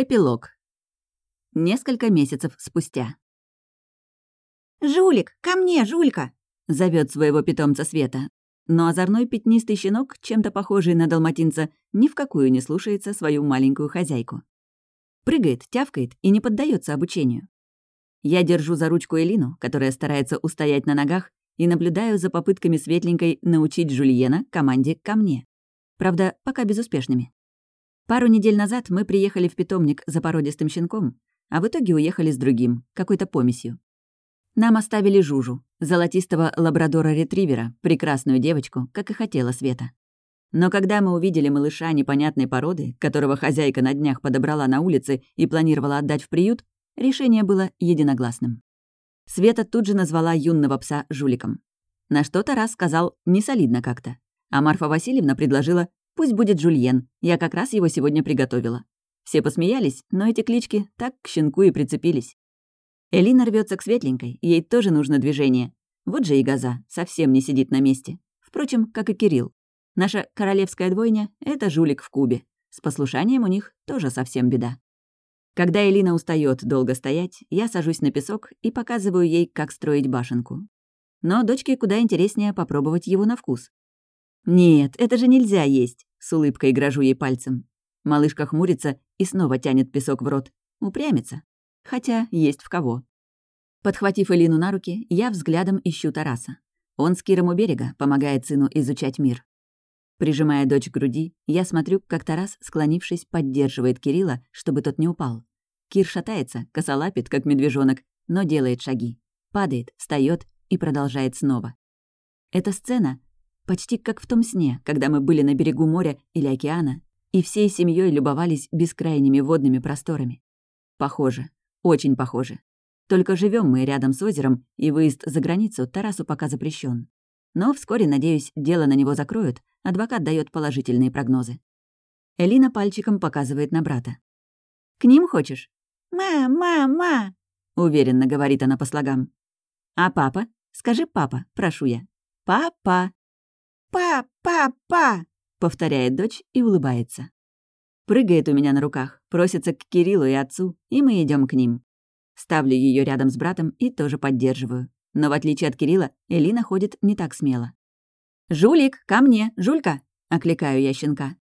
Эпилог. Несколько месяцев спустя. «Жулик, ко мне, Жулька!» — зовет своего питомца Света. Но озорной пятнистый щенок, чем-то похожий на далматинца, ни в какую не слушается свою маленькую хозяйку. Прыгает, тявкает и не поддается обучению. Я держу за ручку Элину, которая старается устоять на ногах, и наблюдаю за попытками Светленькой научить Жульена команде ко мне. Правда, пока безуспешными. Пару недель назад мы приехали в питомник за породистым щенком, а в итоге уехали с другим, какой-то помесью. Нам оставили Жужу, золотистого лабрадора-ретривера, прекрасную девочку, как и хотела Света. Но когда мы увидели малыша непонятной породы, которого хозяйка на днях подобрала на улице и планировала отдать в приют, решение было единогласным. Света тут же назвала юного пса жуликом. На что Тарас сказал «несолидно как-то», а Марфа Васильевна предложила Пусть будет Жульен, я как раз его сегодня приготовила. Все посмеялись, но эти клички так к щенку и прицепились. Элина рвется к светленькой, ей тоже нужно движение. Вот же и Газа, совсем не сидит на месте. Впрочем, как и Кирилл. Наша королевская двойня — это жулик в кубе. С послушанием у них тоже совсем беда. Когда Элина устает долго стоять, я сажусь на песок и показываю ей, как строить башенку. Но дочке куда интереснее попробовать его на вкус. «Нет, это же нельзя есть. С улыбкой грожу ей пальцем. Малышка хмурится и снова тянет песок в рот. Упрямится. Хотя есть в кого. Подхватив Элину на руки, я взглядом ищу Тараса. Он с Киром у берега, помогает сыну изучать мир. Прижимая дочь к груди, я смотрю, как Тарас, склонившись, поддерживает Кирилла, чтобы тот не упал. Кир шатается, косолапит, как медвежонок, но делает шаги. Падает, встает и продолжает снова. Эта сцена Почти как в том сне, когда мы были на берегу моря или океана и всей семьей любовались бескрайними водными просторами. Похоже, очень похоже. Только живем мы рядом с озером, и выезд за границу Тарасу пока запрещен. Но вскоре, надеюсь, дело на него закроют, адвокат дает положительные прогнозы. Элина пальчиком показывает на брата. «К ним хочешь?» «Ма, ма, ма!» — уверенно говорит она по слогам. «А папа? Скажи папа, прошу я. Папа!» «Па-па-па!» — повторяет дочь и улыбается. Прыгает у меня на руках, просится к Кириллу и отцу, и мы идем к ним. Ставлю ее рядом с братом и тоже поддерживаю. Но в отличие от Кирилла, Элина ходит не так смело. «Жулик, ко мне! Жулька!» — окликаю я щенка.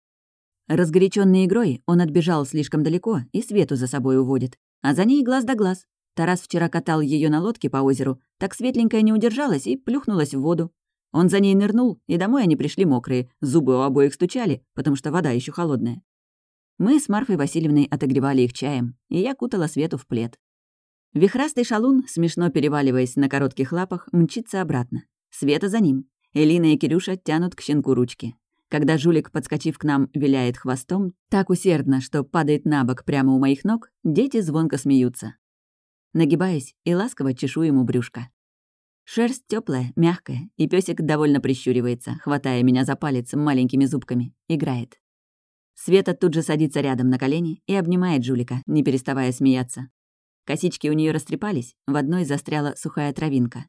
Разгоряченный игрой, он отбежал слишком далеко и Свету за собой уводит. А за ней глаз да глаз. Тарас вчера катал ее на лодке по озеру, так светленькая не удержалась и плюхнулась в воду. Он за ней нырнул, и домой они пришли мокрые, зубы у обоих стучали, потому что вода еще холодная. Мы с Марфой Васильевной отогревали их чаем, и я кутала Свету в плед. Вихрастый шалун, смешно переваливаясь на коротких лапах, мчится обратно. Света за ним. Элина и Кирюша тянут к щенку ручки. Когда жулик, подскочив к нам, виляет хвостом, так усердно, что падает на бок прямо у моих ног, дети звонко смеются. Нагибаясь и ласково чешу ему брюшко. Шерсть теплая, мягкая, и песик довольно прищуривается, хватая меня за палец маленькими зубками. Играет. Света тут же садится рядом на колени и обнимает жулика, не переставая смеяться. Косички у нее растрепались, в одной застряла сухая травинка.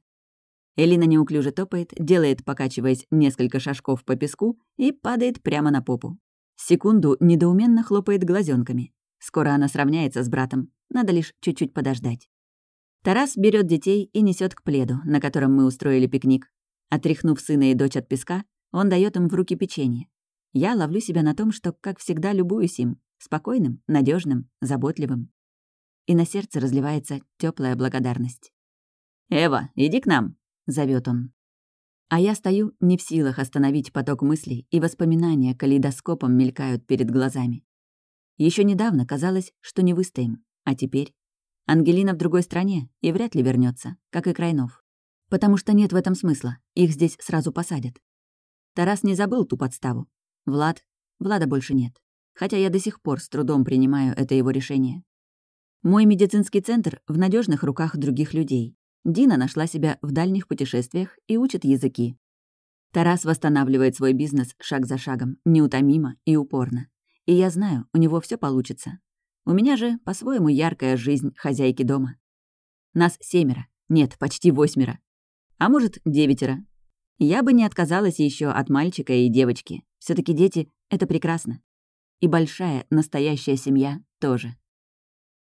Элина неуклюже топает, делает, покачиваясь, несколько шажков по песку и падает прямо на попу. Секунду недоуменно хлопает глазенками. Скоро она сравняется с братом, надо лишь чуть-чуть подождать. Тарас берет детей и несет к пледу, на котором мы устроили пикник. Отряхнув сына и дочь от песка, он дает им в руки печенье. Я ловлю себя на том, что, как всегда, любуюсь им. Спокойным, надежным, заботливым. И на сердце разливается теплая благодарность. «Эва, иди к нам!» — зовет он. А я стою не в силах остановить поток мыслей, и воспоминания калейдоскопом мелькают перед глазами. Еще недавно казалось, что не выстоим, а теперь Ангелина в другой стране и вряд ли вернется, как и Крайнов. Потому что нет в этом смысла, их здесь сразу посадят. Тарас не забыл ту подставу. Влад... Влада больше нет. Хотя я до сих пор с трудом принимаю это его решение. Мой медицинский центр в надежных руках других людей. Дина нашла себя в дальних путешествиях и учит языки. Тарас восстанавливает свой бизнес шаг за шагом, неутомимо и упорно. И я знаю, у него все получится. У меня же по-своему яркая жизнь хозяйки дома. Нас семеро, нет, почти восьмеро. А может, девятеро. Я бы не отказалась еще от мальчика и девочки. все таки дети — это прекрасно. И большая, настоящая семья тоже.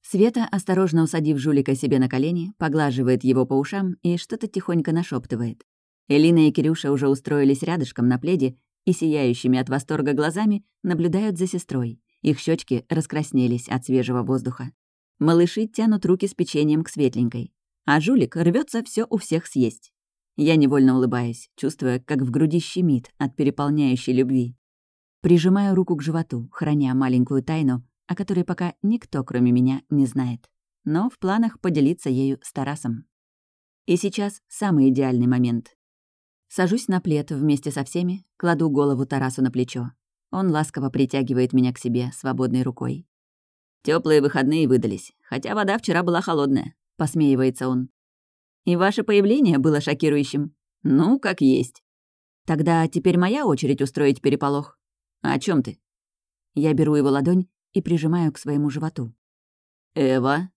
Света, осторожно усадив жулика себе на колени, поглаживает его по ушам и что-то тихонько нашептывает. Элина и Кирюша уже устроились рядышком на пледе и сияющими от восторга глазами наблюдают за сестрой. Их щечки раскраснелись от свежего воздуха. Малыши тянут руки с печеньем к светленькой, а жулик рвется все у всех съесть. Я невольно улыбаюсь, чувствуя, как в груди щемит от переполняющей любви. Прижимаю руку к животу, храня маленькую тайну, о которой пока никто, кроме меня, не знает. Но в планах поделиться ею с Тарасом. И сейчас самый идеальный момент. Сажусь на плед вместе со всеми, кладу голову Тарасу на плечо. Он ласково притягивает меня к себе свободной рукой. Теплые выходные выдались, хотя вода вчера была холодная», — посмеивается он. «И ваше появление было шокирующим. Ну, как есть. Тогда теперь моя очередь устроить переполох. О чем ты?» Я беру его ладонь и прижимаю к своему животу. «Эва?»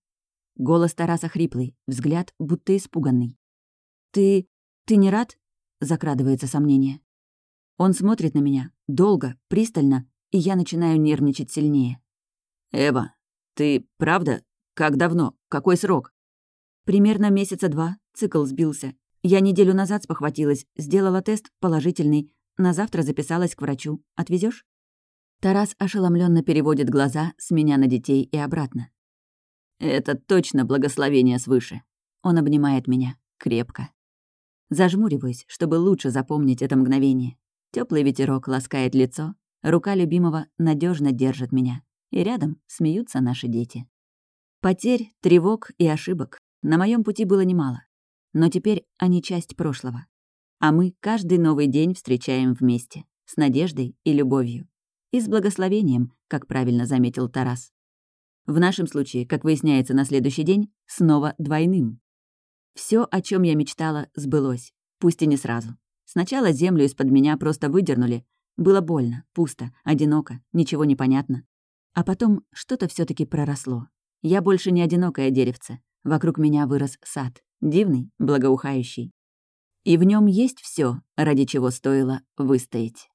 Голос Тараса хриплый, взгляд будто испуганный. «Ты... ты не рад?» — закрадывается сомнение. Он смотрит на меня, долго, пристально, и я начинаю нервничать сильнее. «Эва, ты правда? Как давно? Какой срок?» «Примерно месяца два. Цикл сбился. Я неделю назад спохватилась, сделала тест положительный, на завтра записалась к врачу. Отвезешь? Тарас ошеломленно переводит глаза с меня на детей и обратно. «Это точно благословение свыше». Он обнимает меня крепко. Зажмуриваюсь, чтобы лучше запомнить это мгновение. Теплый ветерок ласкает лицо, рука любимого надежно держит меня, и рядом смеются наши дети. Потерь, тревог и ошибок на моем пути было немало, но теперь они часть прошлого. А мы каждый новый день встречаем вместе, с надеждой и любовью. И с благословением, как правильно заметил Тарас. В нашем случае, как выясняется на следующий день, снова двойным. Все, о чем я мечтала, сбылось, пусть и не сразу. Сначала землю из-под меня просто выдернули. Было больно, пусто, одиноко, ничего не понятно. А потом что-то все таки проросло. Я больше не одинокое деревце. Вокруг меня вырос сад, дивный, благоухающий. И в нем есть все, ради чего стоило выстоять.